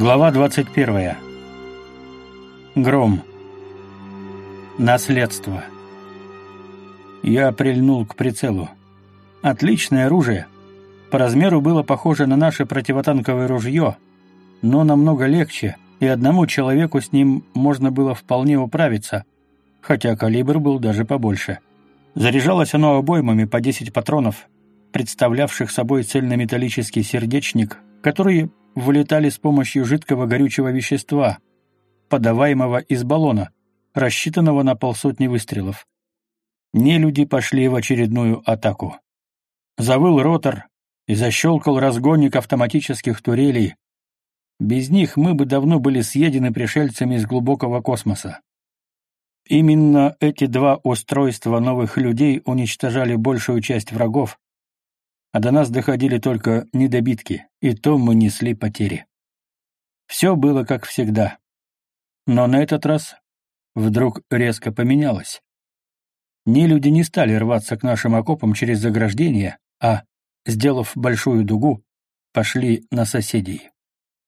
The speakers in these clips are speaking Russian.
Глава 21. Гром. Наследство. Я прильнул к прицелу. Отличное оружие. По размеру было похоже на наше противотанковое ружье, но намного легче, и одному человеку с ним можно было вполне управиться, хотя калибр был даже побольше. Заряжалось оно обоймами по 10 патронов, представлявших собой цельнометаллический сердечник, который вылетали с помощью жидкого горючего вещества, подаваемого из баллона, рассчитанного на полсотни выстрелов. Нелюди пошли в очередную атаку. Завыл ротор и защелкал разгонник автоматических турелей. Без них мы бы давно были съедены пришельцами из глубокого космоса. Именно эти два устройства новых людей уничтожали большую часть врагов, а до нас доходили только недобитки, и то мы несли потери. Все было как всегда. Но на этот раз вдруг резко поменялось. Нелюди не стали рваться к нашим окопам через заграждение, а, сделав большую дугу, пошли на соседей.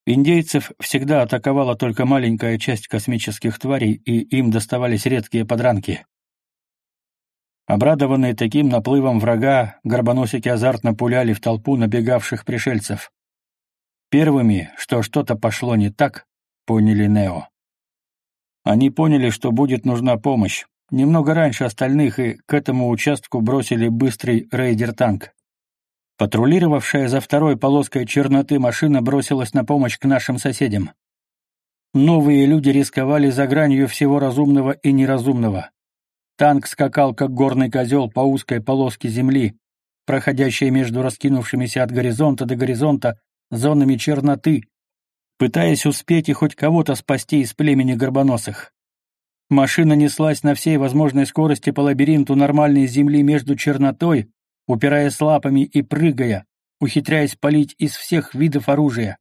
Индейцев всегда атаковала только маленькая часть космических тварей, и им доставались редкие подранки. Обрадованные таким наплывом врага, горбоносики азартно пуляли в толпу набегавших пришельцев. Первыми, что что-то пошло не так, поняли Нео. Они поняли, что будет нужна помощь, немного раньше остальных, и к этому участку бросили быстрый рейдер-танк. Патрулировавшая за второй полоской черноты машина бросилась на помощь к нашим соседям. Новые люди рисковали за гранью всего разумного и неразумного. Танк скакал, как горный козел, по узкой полоске земли, проходящей между раскинувшимися от горизонта до горизонта зонами черноты, пытаясь успеть и хоть кого-то спасти из племени горбоносых. Машина неслась на всей возможной скорости по лабиринту нормальной земли между чернотой, упираясь лапами и прыгая, ухитряясь палить из всех видов оружия.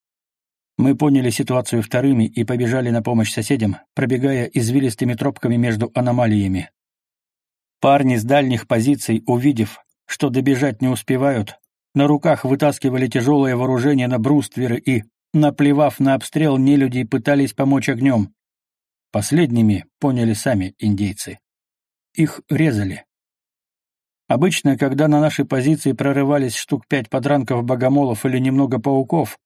Мы поняли ситуацию вторыми и побежали на помощь соседям, пробегая извилистыми тропками между аномалиями. Парни с дальних позиций, увидев, что добежать не успевают, на руках вытаскивали тяжелое вооружение на брустверы и, наплевав на обстрел, нелюдей пытались помочь огнем. Последними поняли сами индейцы. Их резали. Обычно, когда на наши позиции прорывались штук пять подранков-богомолов или немного пауков,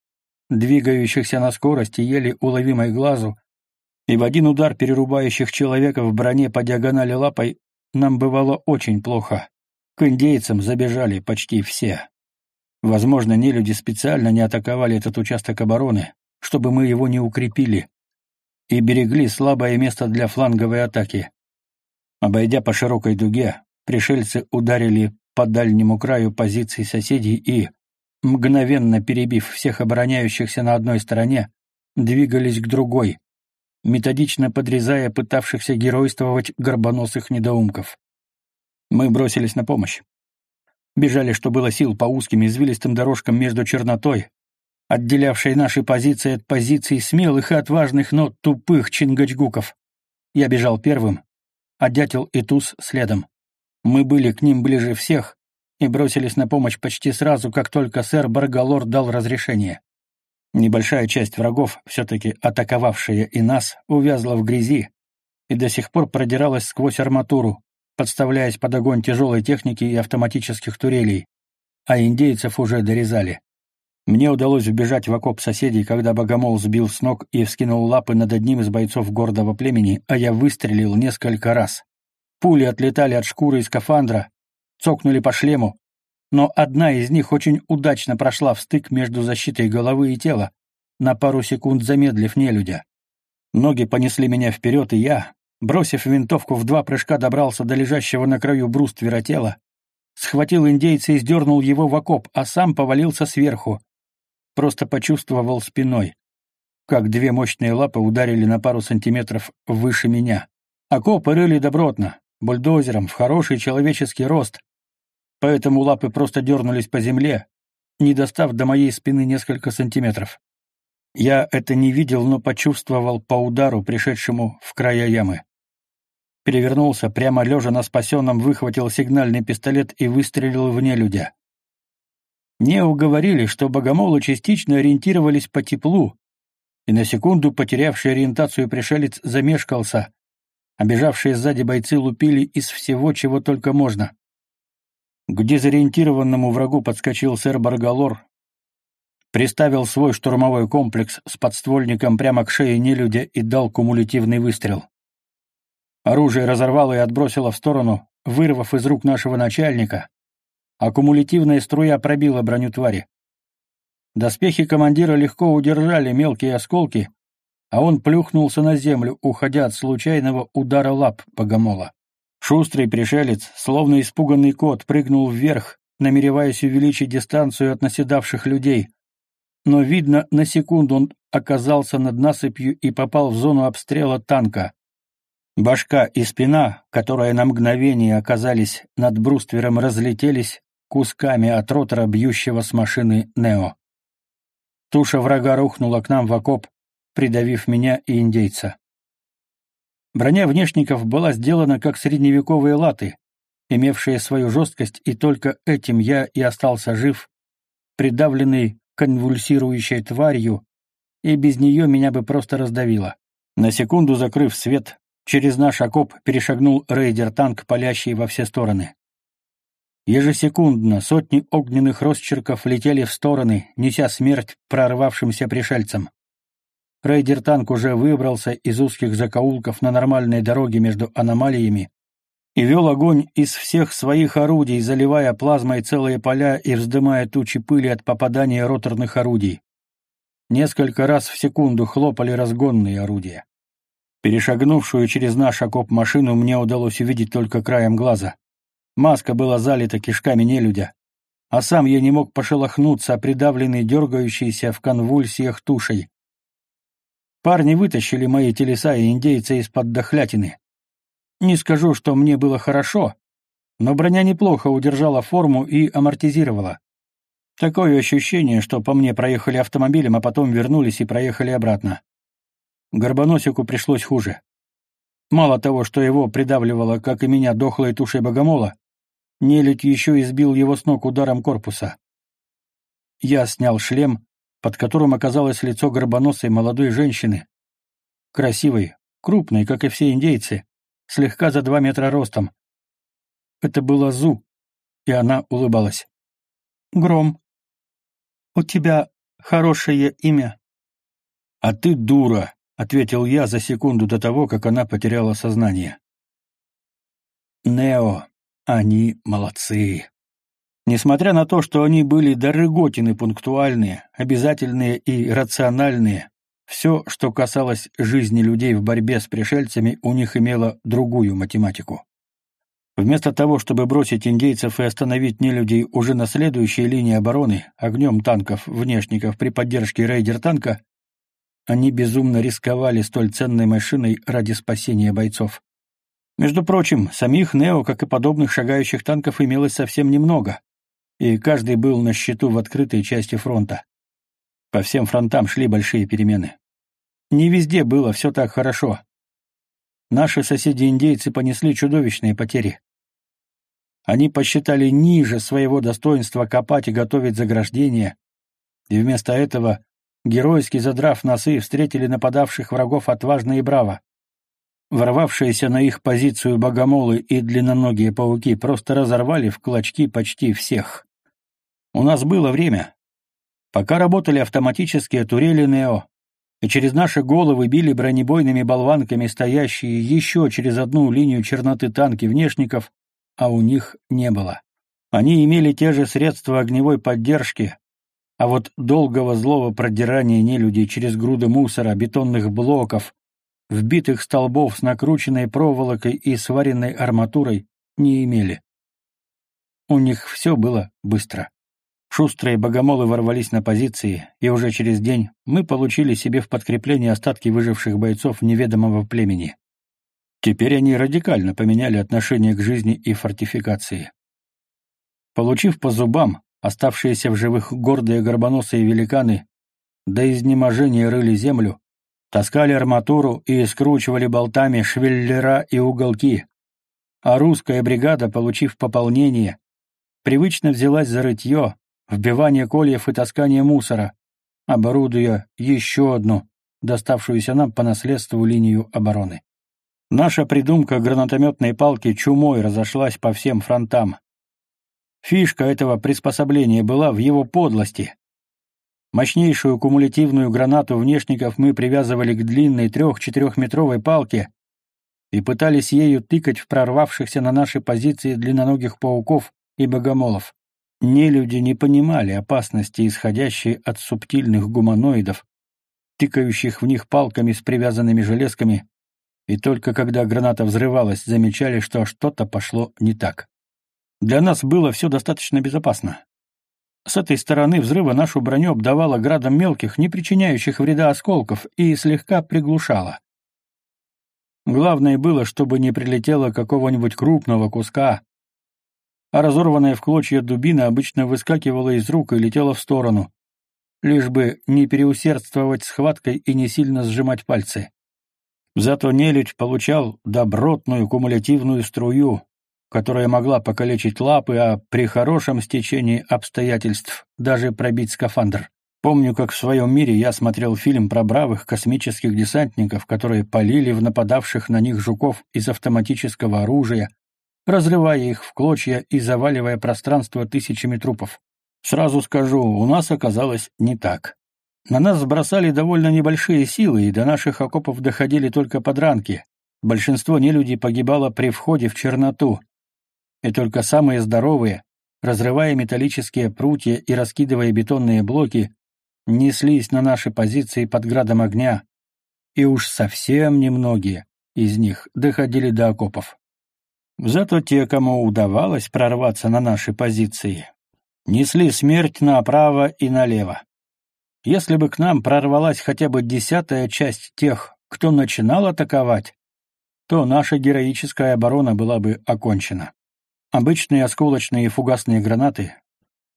двигающихся на скорости еле уловимой глазу, и в один удар перерубающих человека в броне по диагонали лапой, нам бывало очень плохо. К индейцам забежали почти все. Возможно, нелюди специально не атаковали этот участок обороны, чтобы мы его не укрепили, и берегли слабое место для фланговой атаки. Обойдя по широкой дуге, пришельцы ударили по дальнему краю позиций соседей и, мгновенно перебив всех обороняющихся на одной стороне, двигались к другой, методично подрезая пытавшихся геройствовать горбоносых недоумков. Мы бросились на помощь. Бежали, что было сил, по узким извилистым дорожкам между чернотой, отделявшей наши позиции от позиций смелых и отважных, но тупых чингачгуков. Я бежал первым, а дятел и туз следом. Мы были к ним ближе всех и бросились на помощь почти сразу, как только сэр Баргалор дал разрешение. Небольшая часть врагов, все-таки атаковавшая и нас, увязла в грязи и до сих пор продиралась сквозь арматуру, подставляясь под огонь тяжелой техники и автоматических турелей, а индейцев уже дорезали. Мне удалось вбежать в окоп соседей, когда богомол сбил с ног и вскинул лапы над одним из бойцов гордого племени, а я выстрелил несколько раз. Пули отлетали от шкуры и скафандра, цокнули по шлему, но одна из них очень удачно прошла в стык между защитой головы и тела, на пару секунд замедлив нелюдя. Ноги понесли меня вперед, и я, бросив винтовку в два прыжка, добрался до лежащего на краю бруствера тела, схватил индейца и сдернул его в окоп, а сам повалился сверху. Просто почувствовал спиной, как две мощные лапы ударили на пару сантиметров выше меня. Окопы рыли добротно, бульдозером, в хороший человеческий рост, поэтому лапы просто дернулись по земле, не достав до моей спины несколько сантиметров. Я это не видел, но почувствовал по удару, пришедшему в края ямы. Перевернулся, прямо лежа на спасенном, выхватил сигнальный пистолет и выстрелил в нелюдя. Не уговорили, что богомолы частично ориентировались по теплу, и на секунду потерявший ориентацию пришелец замешкался, Обежавшие сзади бойцы лупили из всего, чего только можно. К дезориентированному врагу подскочил сэр Баргалор, приставил свой штурмовой комплекс с подствольником прямо к шее нелюдя и дал кумулятивный выстрел. Оружие разорвало и отбросило в сторону, вырвав из рук нашего начальника, а кумулятивная струя пробила броню твари. Доспехи командира легко удержали мелкие осколки, а он плюхнулся на землю, уходя от случайного удара лап богомола. Шустрый пришелец, словно испуганный кот, прыгнул вверх, намереваясь увеличить дистанцию от наседавших людей. Но, видно, на секунду он оказался над насыпью и попал в зону обстрела танка. Башка и спина, которые на мгновение оказались над бруствером, разлетелись кусками от ротора, бьющего с машины «Нео». Туша врага рухнула к нам в окоп, придавив меня и индейца. Броня внешников была сделана как средневековые латы, имевшие свою жесткость, и только этим я и остался жив, придавленный конвульсирующей тварью, и без нее меня бы просто раздавило. На секунду закрыв свет, через наш окоп перешагнул рейдер-танк, палящий во все стороны. Ежесекундно сотни огненных росчерков летели в стороны, неся смерть прорвавшимся пришельцам. Рейдер-танк уже выбрался из узких закоулков на нормальной дороге между аномалиями и вел огонь из всех своих орудий, заливая плазмой целые поля и вздымая тучи пыли от попадания роторных орудий. Несколько раз в секунду хлопали разгонные орудия. Перешагнувшую через наш окоп машину мне удалось увидеть только краем глаза. Маска была залита кишками нелюдя, а сам я не мог пошелохнуться, придавленный дергающейся в конвульсиях тушей. Парни вытащили мои телеса и индейца из-под дохлятины. Не скажу, что мне было хорошо, но броня неплохо удержала форму и амортизировала. Такое ощущение, что по мне проехали автомобилем, а потом вернулись и проехали обратно. Горбоносику пришлось хуже. Мало того, что его придавливало, как и меня, дохлой тушей богомола, нелюдь еще избил его с ног ударом корпуса. Я снял шлем, под которым оказалось лицо горбоносой молодой женщины. Красивой, крупной, как и все индейцы, слегка за два метра ростом. Это была Зу, и она улыбалась. «Гром, у тебя хорошее имя». «А ты дура», — ответил я за секунду до того, как она потеряла сознание. «Нео, они молодцы». Несмотря на то, что они были дороготины пунктуальные, обязательные и рациональные, все, что касалось жизни людей в борьбе с пришельцами, у них имело другую математику. Вместо того, чтобы бросить индейцев и остановить нелюдей уже на следующей линии обороны огнем танков-внешников при поддержке рейдер-танка, они безумно рисковали столь ценной машиной ради спасения бойцов. Между прочим, самих «Нео», как и подобных шагающих танков, имелось совсем немного, и каждый был на счету в открытой части фронта. По всем фронтам шли большие перемены. Не везде было все так хорошо. Наши соседи-индейцы понесли чудовищные потери. Они посчитали ниже своего достоинства копать и готовить заграждения, и вместо этого, геройски задрав носы, встретили нападавших врагов отважно и браво. Ворвавшиеся на их позицию богомолы и длинноногие пауки просто разорвали в клочки почти всех. У нас было время. Пока работали автоматические турели «Нео», и через наши головы били бронебойными болванками стоящие еще через одну линию черноты танки внешников, а у них не было. Они имели те же средства огневой поддержки, а вот долгого злого продирания нелюдей через груды мусора, бетонных блоков, вбитых столбов с накрученной проволокой и сваренной арматурой, не имели. У них все было быстро. Шустрые богомолы ворвались на позиции, и уже через день мы получили себе в подкрепление остатки выживших бойцов неведомого племени. Теперь они радикально поменяли отношение к жизни и фортификации. Получив по зубам, оставшиеся в живых гордые горбоносые великаны до изнеможения рыли землю, таскали арматуру и скручивали болтами швеллера и уголки. А русская бригада, получив пополнение, привычно взялась за рытье, вбивание кольев и таскание мусора, оборудуя еще одну, доставшуюся нам по наследству линию обороны. Наша придумка гранатометной палки чумой разошлась по всем фронтам. Фишка этого приспособления была в его подлости. Мощнейшую кумулятивную гранату внешников мы привязывали к длинной трех-четырехметровой палке и пытались ею тыкать в прорвавшихся на наши позиции длинноногих пауков и богомолов. Нелюди не понимали опасности, исходящей от субтильных гуманоидов, тыкающих в них палками с привязанными железками, и только когда граната взрывалась, замечали, что что-то пошло не так. Для нас было все достаточно безопасно. С этой стороны взрыва нашу броню обдавало градом мелких, не причиняющих вреда осколков, и слегка приглушало. Главное было, чтобы не прилетело какого-нибудь крупного куска, а разорванная в клочья дубина обычно выскакивала из рук и летела в сторону, лишь бы не переусердствовать схваткой и не сильно сжимать пальцы. Зато нелюдь получал добротную кумулятивную струю, которая могла покалечить лапы, а при хорошем стечении обстоятельств даже пробить скафандр. Помню, как в своем мире я смотрел фильм про бравых космических десантников, которые полили в нападавших на них жуков из автоматического оружия, разрывая их в клочья и заваливая пространство тысячами трупов. Сразу скажу, у нас оказалось не так. На нас сбросали довольно небольшие силы, и до наших окопов доходили только подранки. Большинство нелюдей погибало при входе в черноту. И только самые здоровые, разрывая металлические прутья и раскидывая бетонные блоки, неслись на наши позиции под градом огня, и уж совсем немногие из них доходили до окопов. Зато те, кому удавалось прорваться на наши позиции, несли смерть направо и налево. Если бы к нам прорвалась хотя бы десятая часть тех, кто начинал атаковать, то наша героическая оборона была бы окончена. Обычные осколочные и фугасные гранаты,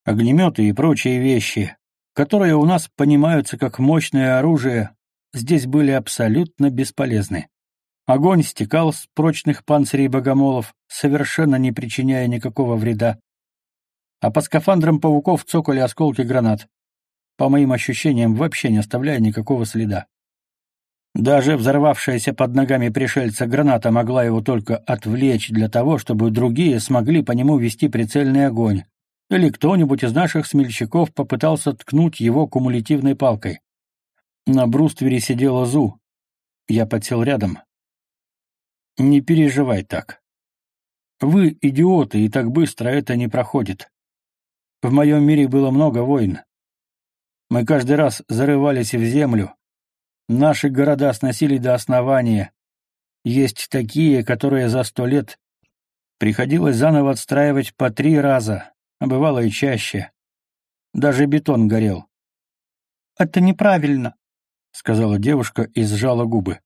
огнеметы и прочие вещи, которые у нас понимаются как мощное оружие, здесь были абсолютно бесполезны. Огонь стекал с прочных панцирей богомолов, совершенно не причиняя никакого вреда. А по скафандрам пауков цокали осколки гранат по моим ощущениям, вообще не оставляя никакого следа. Даже взорвавшаяся под ногами пришельца граната могла его только отвлечь для того, чтобы другие смогли по нему вести прицельный огонь, или кто-нибудь из наших смельчаков попытался ткнуть его кумулятивной палкой. На бруствере сидела Зу. Я подсел рядом. «Не переживай так. Вы идиоты, и так быстро это не проходит. В моем мире было много войн, мы каждый раз зарывались в землю. Наши города сносили до основания. Есть такие, которые за сто лет приходилось заново отстраивать по три раза, а бывало и чаще. Даже бетон горел. «Это неправильно», — сказала девушка и сжала губы.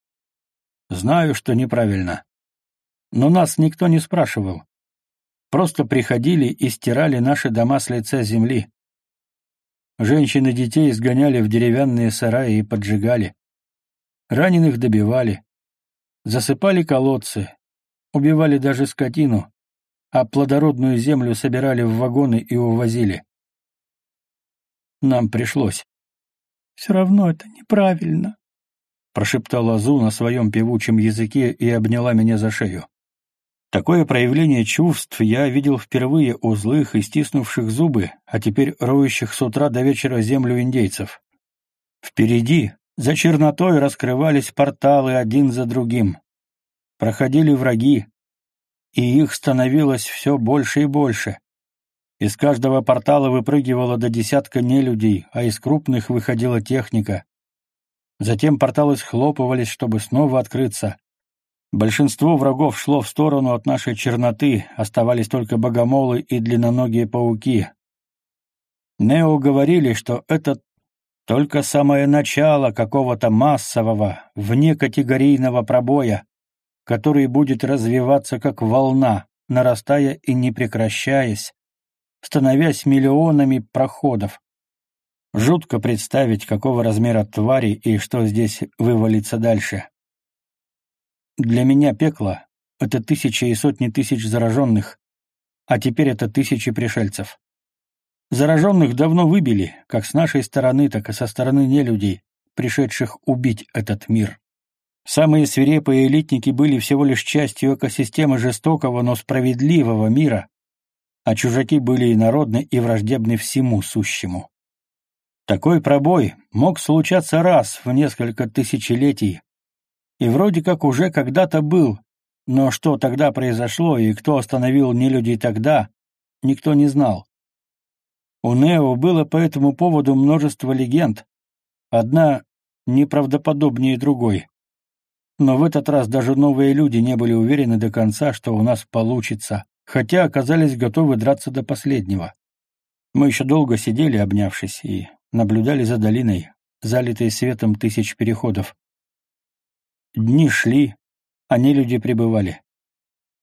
«Знаю, что неправильно. Но нас никто не спрашивал. Просто приходили и стирали наши дома с лица земли. Женщин и детей изгоняли в деревянные сараи и поджигали. Раненых добивали. Засыпали колодцы. Убивали даже скотину. А плодородную землю собирали в вагоны и увозили. Нам пришлось. «Все равно это неправильно», — прошептала Зу на своем певучем языке и обняла меня за шею. Такое проявление чувств я видел впервые у злых и стиснувших зубы, а теперь роющих с утра до вечера землю индейцев. Впереди, за чернотой, раскрывались порталы один за другим. Проходили враги, и их становилось все больше и больше. Из каждого портала выпрыгивало до десятка нелюдей, а из крупных выходила техника. Затем порталы схлопывались, чтобы снова открыться, Большинство врагов шло в сторону от нашей черноты, оставались только богомолы и длинноногие пауки. Нео говорили, что это только самое начало какого-то массового, внекатегорийного пробоя, который будет развиваться как волна, нарастая и не прекращаясь, становясь миллионами проходов. Жутко представить, какого размера твари и что здесь вывалится дальше. Для меня пекло — это тысячи и сотни тысяч зараженных, а теперь это тысячи пришельцев. Зараженных давно выбили, как с нашей стороны, так и со стороны нелюдей, пришедших убить этот мир. Самые свирепые элитники были всего лишь частью экосистемы жестокого, но справедливого мира, а чужаки были инородны и враждебны всему сущему. Такой пробой мог случаться раз в несколько тысячелетий, и вроде как уже когда-то был, но что тогда произошло и кто остановил нелюдей тогда, никто не знал. У Нео было по этому поводу множество легенд, одна неправдоподобнее другой. Но в этот раз даже новые люди не были уверены до конца, что у нас получится, хотя оказались готовы драться до последнего. Мы еще долго сидели, обнявшись, и наблюдали за долиной, залитой светом тысяч переходов. Дни шли, а люди пребывали.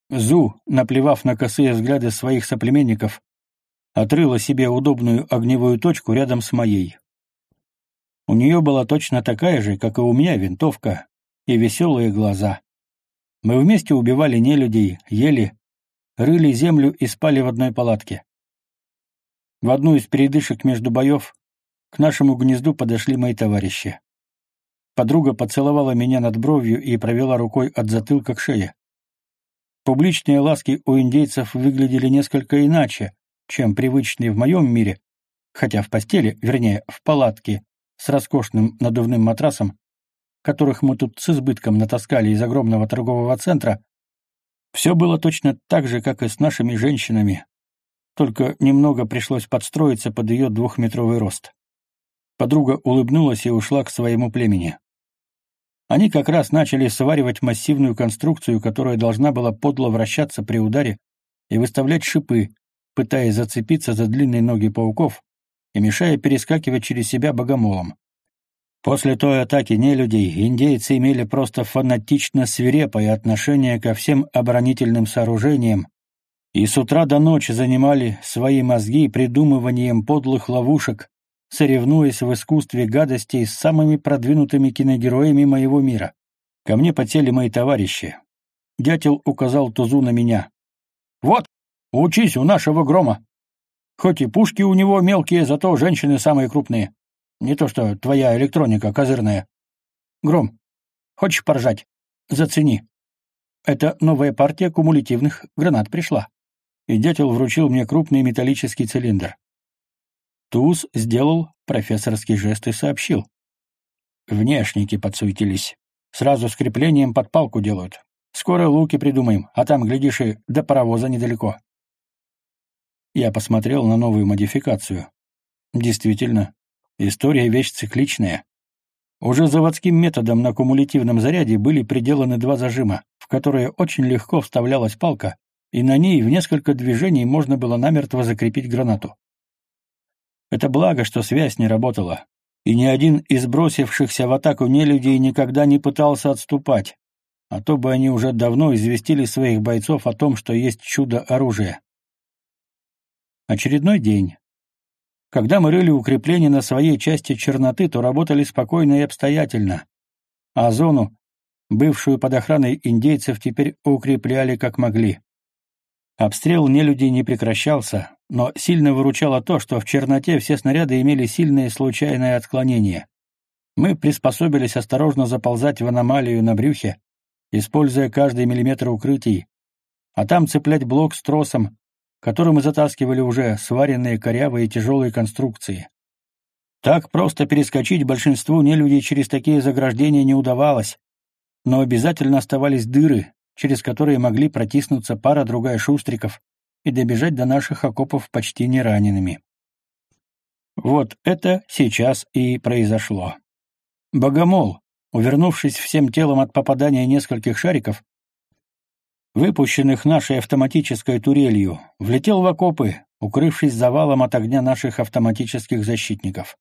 Зу, наплевав на косые взгляды своих соплеменников, отрыла себе удобную огневую точку рядом с моей. У нее была точно такая же, как и у меня, винтовка и веселые глаза. Мы вместе убивали нелюдей, ели, рыли землю и спали в одной палатке. В одну из передышек между боев к нашему гнезду подошли мои товарищи. Подруга поцеловала меня над бровью и провела рукой от затылка к шее. Публичные ласки у индейцев выглядели несколько иначе, чем привычные в моем мире, хотя в постели, вернее, в палатке, с роскошным надувным матрасом, которых мы тут с избытком натаскали из огромного торгового центра, все было точно так же, как и с нашими женщинами, только немного пришлось подстроиться под ее двухметровый рост. Подруга улыбнулась и ушла к своему племени. Они как раз начали сваривать массивную конструкцию, которая должна была подло вращаться при ударе и выставлять шипы, пытаясь зацепиться за длинные ноги пауков и мешая перескакивать через себя богомолом. После той атаки нелюдей индейцы имели просто фанатично свирепое отношение ко всем оборонительным сооружениям и с утра до ночи занимали свои мозги придумыванием подлых ловушек, соревнуясь в искусстве гадостей с самыми продвинутыми киногероями моего мира. Ко мне потели мои товарищи. Дятел указал тузу на меня. «Вот, учись у нашего грома. Хоть и пушки у него мелкие, зато женщины самые крупные. Не то что твоя электроника козырная. Гром, хочешь поржать? Зацени. Это новая партия кумулятивных гранат пришла». И дятел вручил мне крупный металлический цилиндр. Туз сделал профессорский жест и сообщил. Внешники подсуетились. Сразу с креплением под палку делают. Скоро луки придумаем, а там, глядишь, и до паровоза недалеко. Я посмотрел на новую модификацию. Действительно, история — вещь цикличная. Уже заводским методом на кумулятивном заряде были приделаны два зажима, в которые очень легко вставлялась палка, и на ней в несколько движений можно было намертво закрепить гранату. Это благо, что связь не работала, и ни один из бросившихся в атаку нелюдей никогда не пытался отступать, а то бы они уже давно известили своих бойцов о том, что есть чудо-оружие. Очередной день. Когда мы рыли укрепления на своей части черноты, то работали спокойно и обстоятельно, а зону, бывшую под охраной индейцев, теперь укрепляли как могли. Обстрел нелюдей не прекращался, но сильно выручало то, что в черноте все снаряды имели сильное случайное отклонение. Мы приспособились осторожно заползать в аномалию на брюхе, используя каждый миллиметр укрытий, а там цеплять блок с тросом, которым мы затаскивали уже сваренные корявые тяжелые конструкции. Так просто перескочить большинству нелюдей через такие заграждения не удавалось, но обязательно оставались дыры, через которые могли протиснуться пара-другая шустриков и добежать до наших окопов почти не ранеными. Вот это сейчас и произошло. Богомол, увернувшись всем телом от попадания нескольких шариков, выпущенных нашей автоматической турелью, влетел в окопы, укрывшись завалом от огня наших автоматических защитников.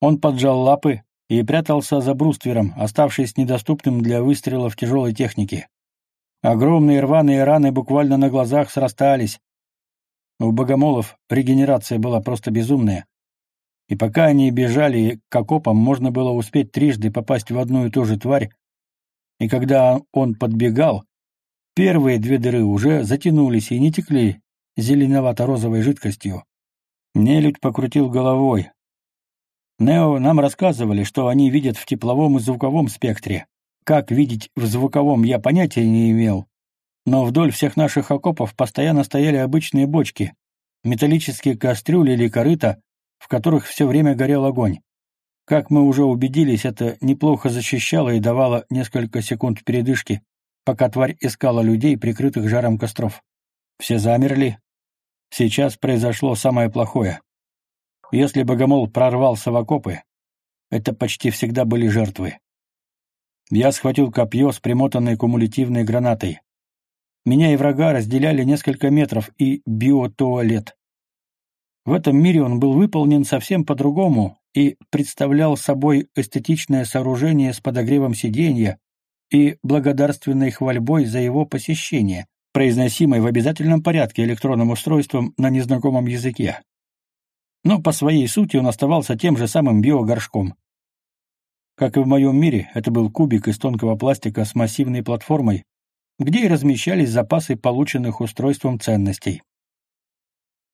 Он поджал лапы и прятался за бруствером, оставшись недоступным для выстрелов тяжелой техники. Огромные рваные раны буквально на глазах срастались. У богомолов регенерация была просто безумная. И пока они бежали к окопам, можно было успеть трижды попасть в одну и ту же тварь, и когда он подбегал, первые две дыры уже затянулись и не текли зеленовато-розовой жидкостью. Нелюдь покрутил головой. Нео нам рассказывали, что они видят в тепловом и звуковом спектре. Как видеть в звуковом я понятия не имел. Но вдоль всех наших окопов постоянно стояли обычные бочки, металлические кастрюли или корыта, в которых все время горел огонь. Как мы уже убедились, это неплохо защищало и давало несколько секунд передышки, пока тварь искала людей, прикрытых жаром костров. Все замерли. Сейчас произошло самое плохое. Если богомол прорвался в окопы, это почти всегда были жертвы. Я схватил копье с примотанной кумулятивной гранатой. Меня и врага разделяли несколько метров и биотуалет. В этом мире он был выполнен совсем по-другому и представлял собой эстетичное сооружение с подогревом сиденья и благодарственной хвальбой за его посещение, произносимой в обязательном порядке электронным устройством на незнакомом языке но по своей сути он оставался тем же самым биогоршком. Как и в моем мире, это был кубик из тонкого пластика с массивной платформой, где и размещались запасы полученных устройством ценностей.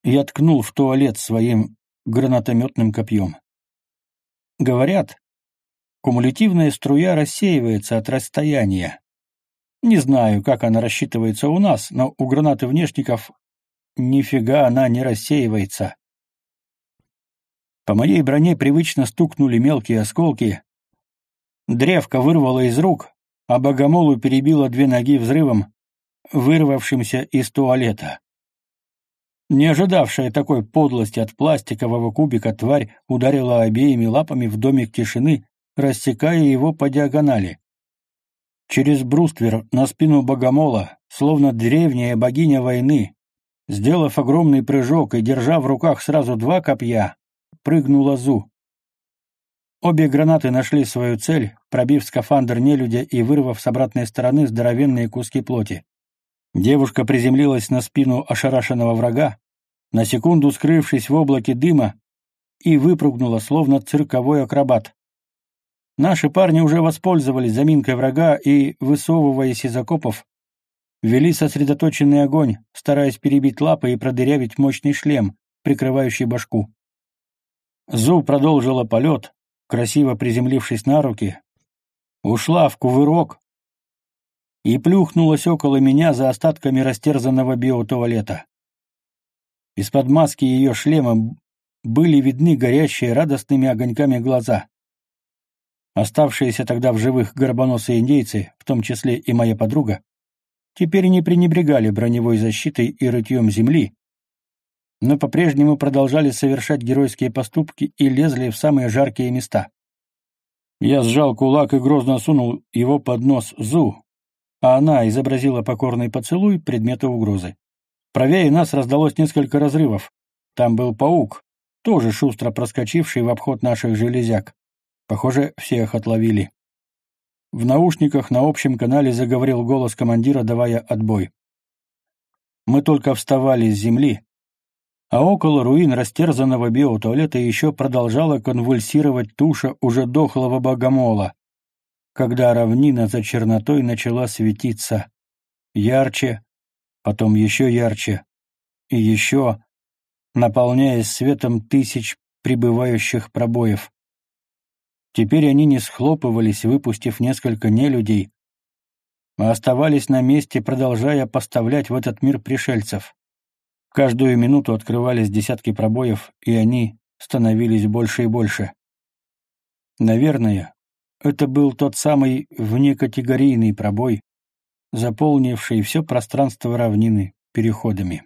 Я ткнул в туалет своим гранатометным копьем. Говорят, кумулятивная струя рассеивается от расстояния. Не знаю, как она рассчитывается у нас, но у гранаты внешников нифига она не рассеивается. По моей броне привычно стукнули мелкие осколки. Древко вырвало из рук, а богомолу перебило две ноги взрывом, вырвавшимся из туалета. Не ожидавшая такой подлости от пластикового кубика тварь ударила обеими лапами в домик тишины, рассекая его по диагонали. Через бруствер на спину богомола, словно древняя богиня войны, сделав огромный прыжок и держа в руках сразу два копья, прыгнула Зу. Обе гранаты нашли свою цель, пробив скафандр нелюдя и вырвав с обратной стороны здоровенные куски плоти. Девушка приземлилась на спину ошарашенного врага, на секунду скрывшись в облаке дыма, и выпрыгнула, словно цирковой акробат. Наши парни уже воспользовались заминкой врага и, высовываясь из окопов, вели сосредоточенный огонь, стараясь перебить лапы и продырявить мощный шлем, прикрывающий башку. Зу продолжила полет, красиво приземлившись на руки, ушла в кувырок и плюхнулась около меня за остатками растерзанного биотуалета. Из-под маски ее шлема были видны горящие радостными огоньками глаза. Оставшиеся тогда в живых горбоносые индейцы, в том числе и моя подруга, теперь не пренебрегали броневой защитой и рытьем земли, но по-прежнему продолжали совершать геройские поступки и лезли в самые жаркие места. Я сжал кулак и грозно сунул его под нос Зу, а она изобразила покорный поцелуй предмета угрозы. Правее нас раздалось несколько разрывов. Там был паук, тоже шустро проскочивший в обход наших железяк. Похоже, всех отловили. В наушниках на общем канале заговорил голос командира, давая отбой. Мы только вставали с земли, а около руин растерзанного биотуалета еще продолжала конвульсировать туша уже дохлого богомола, когда равнина за чернотой начала светиться. Ярче, потом еще ярче, и еще, наполняясь светом тысяч прибывающих пробоев. Теперь они не схлопывались, выпустив несколько нелюдей, а оставались на месте, продолжая поставлять в этот мир пришельцев. Каждую минуту открывались десятки пробоев, и они становились больше и больше. Наверное, это был тот самый внекатегорийный пробой, заполнивший все пространство равнины переходами.